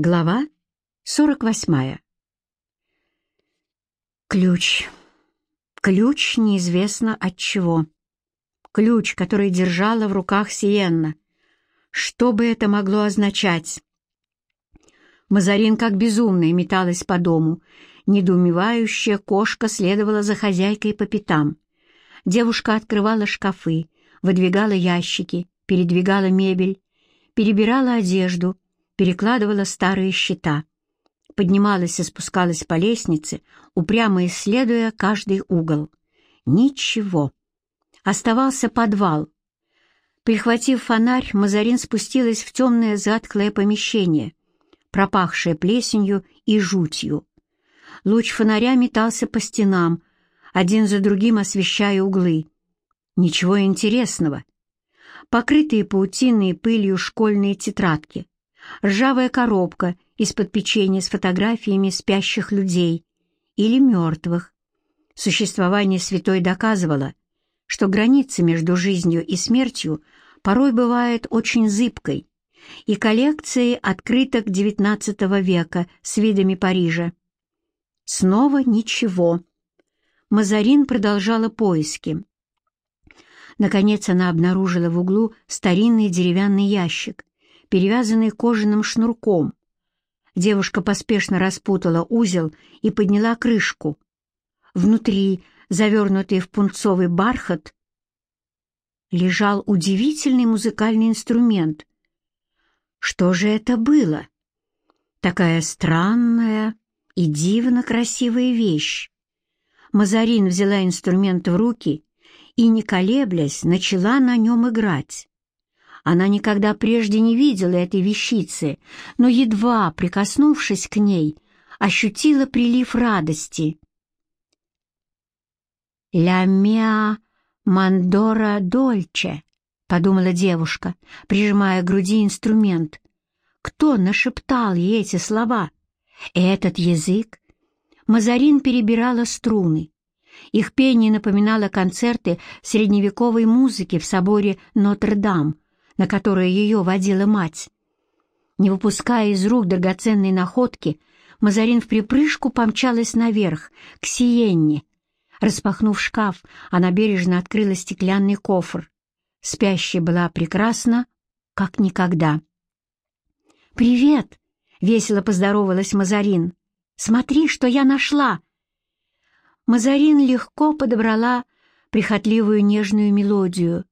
Глава 48. Ключ. Ключ неизвестно от чего. Ключ, который держала в руках Сиенна. Что бы это могло означать? Мазарин как безумная металась по дому. Недоумевающая кошка следовала за хозяйкой по пятам. Девушка открывала шкафы, выдвигала ящики, передвигала мебель, перебирала одежду — перекладывала старые счета, поднималась и спускалась по лестнице, упрямо исследуя каждый угол. Ничего. Оставался подвал. Прихватив фонарь, Мазарин спустилась в темное затклое помещение, пропахшее плесенью и жутью. Луч фонаря метался по стенам, один за другим освещая углы. Ничего интересного. Покрытые паутиной и пылью школьные тетрадки, ржавая коробка из-под печенья с фотографиями спящих людей или мертвых. Существование святой доказывало, что граница между жизнью и смертью порой бывает очень зыбкой, и коллекции открыток XIX века с видами Парижа. Снова ничего. Мазарин продолжала поиски. Наконец она обнаружила в углу старинный деревянный ящик, перевязанный кожаным шнурком. Девушка поспешно распутала узел и подняла крышку. Внутри, завернутый в пунцовый бархат, лежал удивительный музыкальный инструмент. Что же это было? Такая странная и дивно красивая вещь. Мазарин взяла инструмент в руки и, не колеблясь, начала на нем играть. Она никогда прежде не видела этой вещицы, но, едва прикоснувшись к ней, ощутила прилив радости. «Ля мандора дольче», — подумала девушка, прижимая к груди инструмент. «Кто нашептал ей эти слова? Этот язык?» Мазарин перебирала струны. Их пение напоминало концерты средневековой музыки в соборе Нотр-Дам — на которое ее водила мать. Не выпуская из рук драгоценной находки, Мазарин в припрыжку помчалась наверх, к Сиенне. Распахнув шкаф, она бережно открыла стеклянный кофр. Спящая была прекрасна, как никогда. «Привет!» — весело поздоровалась Мазарин. «Смотри, что я нашла!» Мазарин легко подобрала прихотливую нежную мелодию,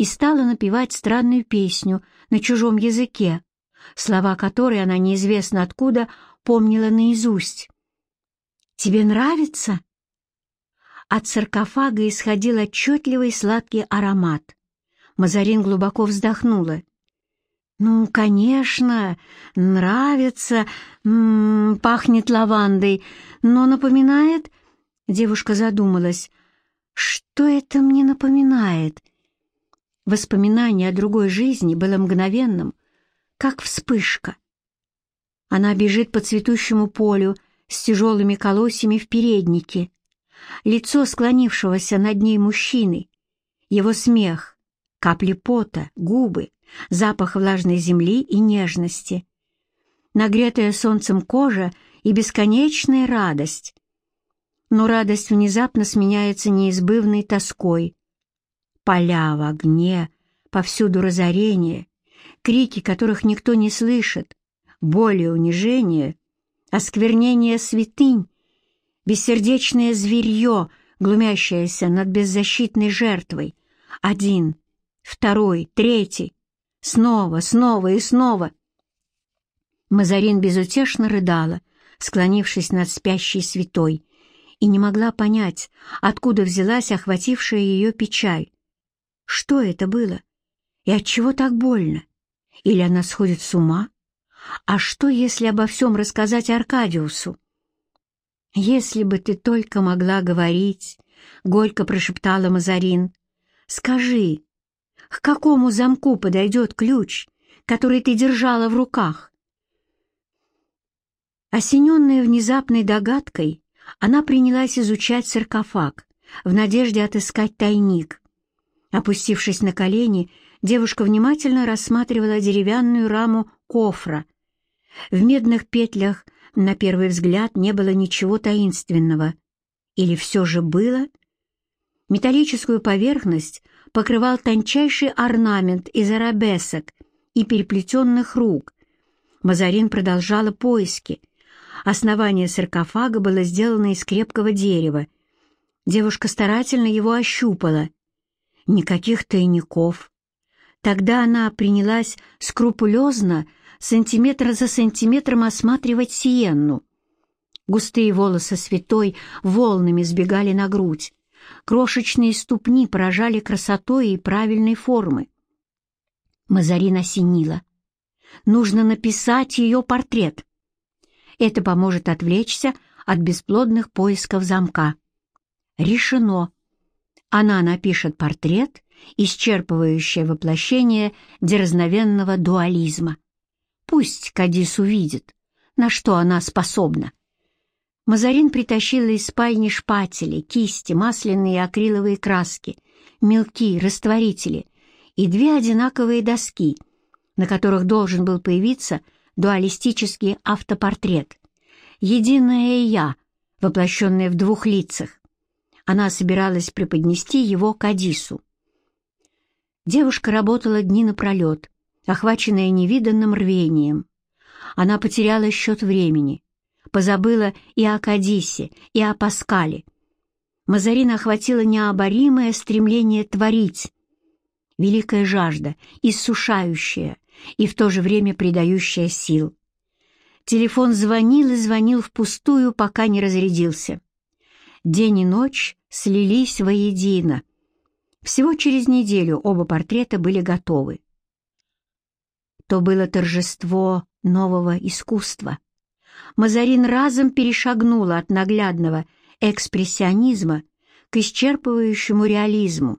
и стала напевать странную песню на чужом языке, слова которой она неизвестно откуда помнила наизусть. «Тебе нравится?» От саркофага исходил отчетливый сладкий аромат. Мазарин глубоко вздохнула. «Ну, конечно, нравится, м -м, пахнет лавандой, но напоминает...» Девушка задумалась. «Что это мне напоминает?» Воспоминание о другой жизни было мгновенным, как вспышка. Она бежит по цветущему полю с тяжелыми колосьями в переднике. Лицо склонившегося над ней мужчины, его смех, капли пота, губы, запах влажной земли и нежности. Нагретая солнцем кожа и бесконечная радость. Но радость внезапно сменяется неизбывной тоской, Поля в огне, повсюду разорение, крики, которых никто не слышит, боль и унижение, осквернение святынь, бессердечное зверье, глумящееся над беззащитной жертвой. Один, второй, третий, снова, снова и снова. Мазарин безутешно рыдала, склонившись над спящей святой, и не могла понять, откуда взялась охватившая ее печаль. Что это было? И от чего так больно? Или она сходит с ума? А что, если обо всем рассказать Аркадиусу? «Если бы ты только могла говорить», — горько прошептала Мазарин, — «скажи, к какому замку подойдет ключ, который ты держала в руках?» Осененная внезапной догадкой, она принялась изучать саркофаг в надежде отыскать тайник. Опустившись на колени, девушка внимательно рассматривала деревянную раму кофра. В медных петлях на первый взгляд не было ничего таинственного. Или все же было? Металлическую поверхность покрывал тончайший орнамент из арабесок и переплетенных рук. Мазарин продолжала поиски. Основание саркофага было сделано из крепкого дерева. Девушка старательно его ощупала. Никаких тайников. Тогда она принялась скрупулезно, сантиметр за сантиметром осматривать Сиенну. Густые волосы святой волнами сбегали на грудь. Крошечные ступни поражали красотой и правильной формы. Мазарин осенила. Нужно написать ее портрет. Это поможет отвлечься от бесплодных поисков замка. Решено. Она напишет портрет, исчерпывающее воплощение дерзновенного дуализма. Пусть Кадис увидит, на что она способна. Мазарин притащила из спальни шпатели, кисти, масляные акриловые краски, мелки, растворители и две одинаковые доски, на которых должен был появиться дуалистический автопортрет. Единое «я», воплощенное в двух лицах. Она собиралась преподнести его Кадису. Девушка работала дни напролет, охваченная невиданным рвением. Она потеряла счет времени — позабыла и о Кадисе, и о Паскале. Мазарина охватила необоримое стремление творить, великая жажда, иссушающая и в то же время придающая сил. Телефон звонил и звонил впустую, пока не разрядился. День и ночь слились воедино. Всего через неделю оба портрета были готовы. То было торжество нового искусства. Мазарин разом перешагнула от наглядного экспрессионизма к исчерпывающему реализму,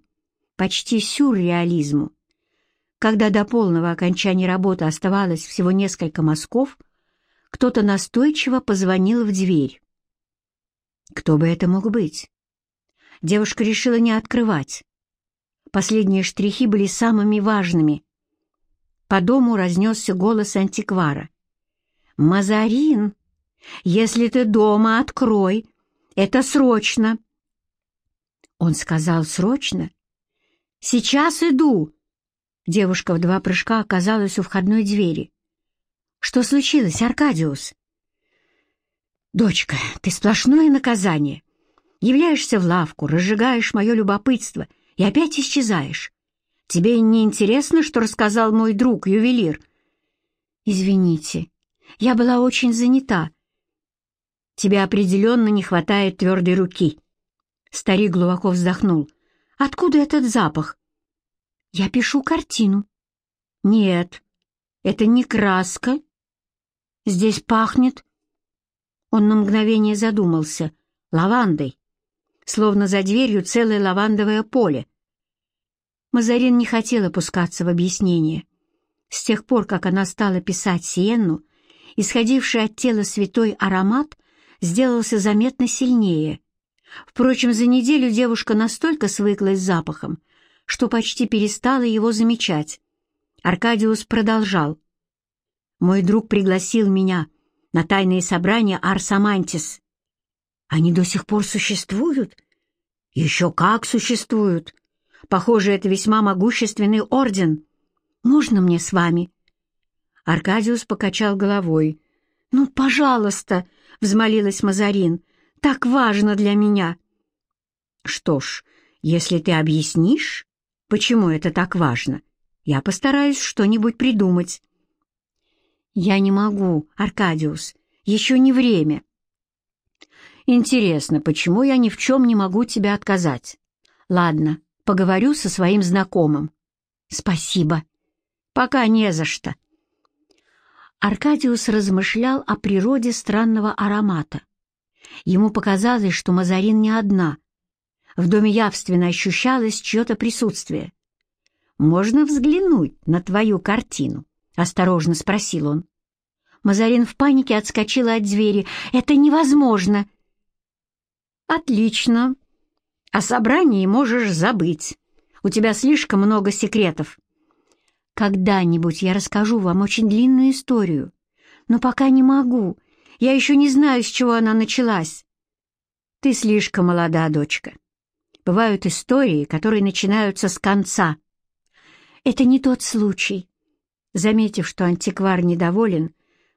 почти сюрреализму. Когда до полного окончания работы оставалось всего несколько мазков, кто-то настойчиво позвонил в дверь. Кто бы это мог быть? Девушка решила не открывать. Последние штрихи были самыми важными. По дому разнесся голос антиквара. «Мазарин, если ты дома, открой. Это срочно». Он сказал «срочно». «Сейчас иду». Девушка в два прыжка оказалась у входной двери. «Что случилось, Аркадиус?» «Дочка, ты сплошное наказание. Являешься в лавку, разжигаешь мое любопытство и опять исчезаешь. Тебе не интересно, что рассказал мой друг, ювелир?» «Извините, я была очень занята. Тебе определенно не хватает твердой руки. Старик глубоко вздохнул. Откуда этот запах? Я пишу картину. Нет, это не краска. Здесь пахнет. Он на мгновение задумался. Лавандой. Словно за дверью целое лавандовое поле. Мазарин не хотела пускаться в объяснение. С тех пор, как она стала писать Сиенну, исходивший от тела святой аромат сделался заметно сильнее. Впрочем, за неделю девушка настолько свыклась с запахом, что почти перестала его замечать. Аркадиус продолжал. «Мой друг пригласил меня на тайные собрания Арсамантис. Они до сих пор существуют? Еще как существуют. Похоже, это весьма могущественный орден. Можно мне с вами?» Аркадиус покачал головой. «Ну, пожалуйста!» — взмолилась Мазарин. «Так важно для меня!» «Что ж, если ты объяснишь, почему это так важно, я постараюсь что-нибудь придумать». «Я не могу, Аркадиус. Еще не время». «Интересно, почему я ни в чем не могу тебе отказать? Ладно, поговорю со своим знакомым». «Спасибо». «Пока не за что». Аркадиус размышлял о природе странного аромата. Ему показалось, что Мазарин не одна. В доме явственно ощущалось чье-то присутствие. «Можно взглянуть на твою картину?» — осторожно спросил он. Мазарин в панике отскочила от двери. «Это невозможно!» «Отлично. О собрании можешь забыть. У тебя слишком много секретов. Когда-нибудь я расскажу вам очень длинную историю, но пока не могу. Я еще не знаю, с чего она началась». «Ты слишком молода, дочка. Бывают истории, которые начинаются с конца». «Это не тот случай». Заметив, что антиквар недоволен,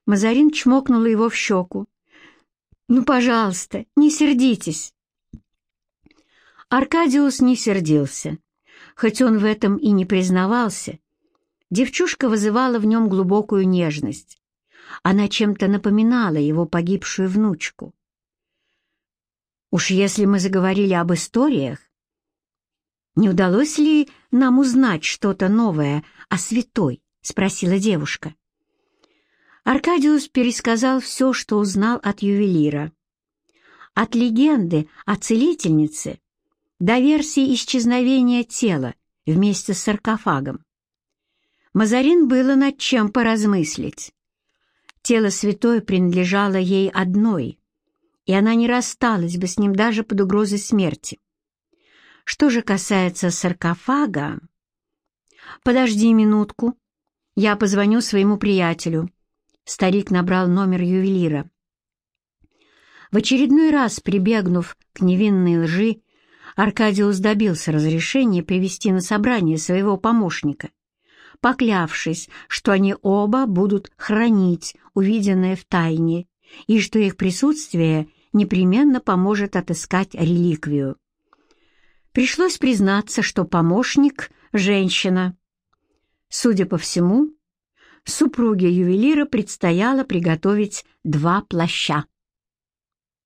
Мазарин чмокнула его в щеку. «Ну, пожалуйста, не сердитесь». Аркадиус не сердился. Хоть он в этом и не признавался, девчушка вызывала в нем глубокую нежность. Она чем-то напоминала его погибшую внучку. Уж если мы заговорили об историях, не удалось ли нам узнать что-то новое о святой? — спросила девушка. Аркадиус пересказал все, что узнал от ювелира. От легенды о целительнице до версии исчезновения тела вместе с саркофагом. Мазарин было над чем поразмыслить. Тело святой принадлежало ей одной, и она не рассталась бы с ним даже под угрозой смерти. Что же касается саркофага... «Подожди минутку, я позвоню своему приятелю», Старик набрал номер ювелира. В очередной раз, прибегнув к невинной лжи, Аркадиус добился разрешения привести на собрание своего помощника, поклявшись, что они оба будут хранить увиденное в тайне и что их присутствие непременно поможет отыскать реликвию. Пришлось признаться, что помощник — женщина. Судя по всему, супруге ювелира предстояло приготовить два плаща.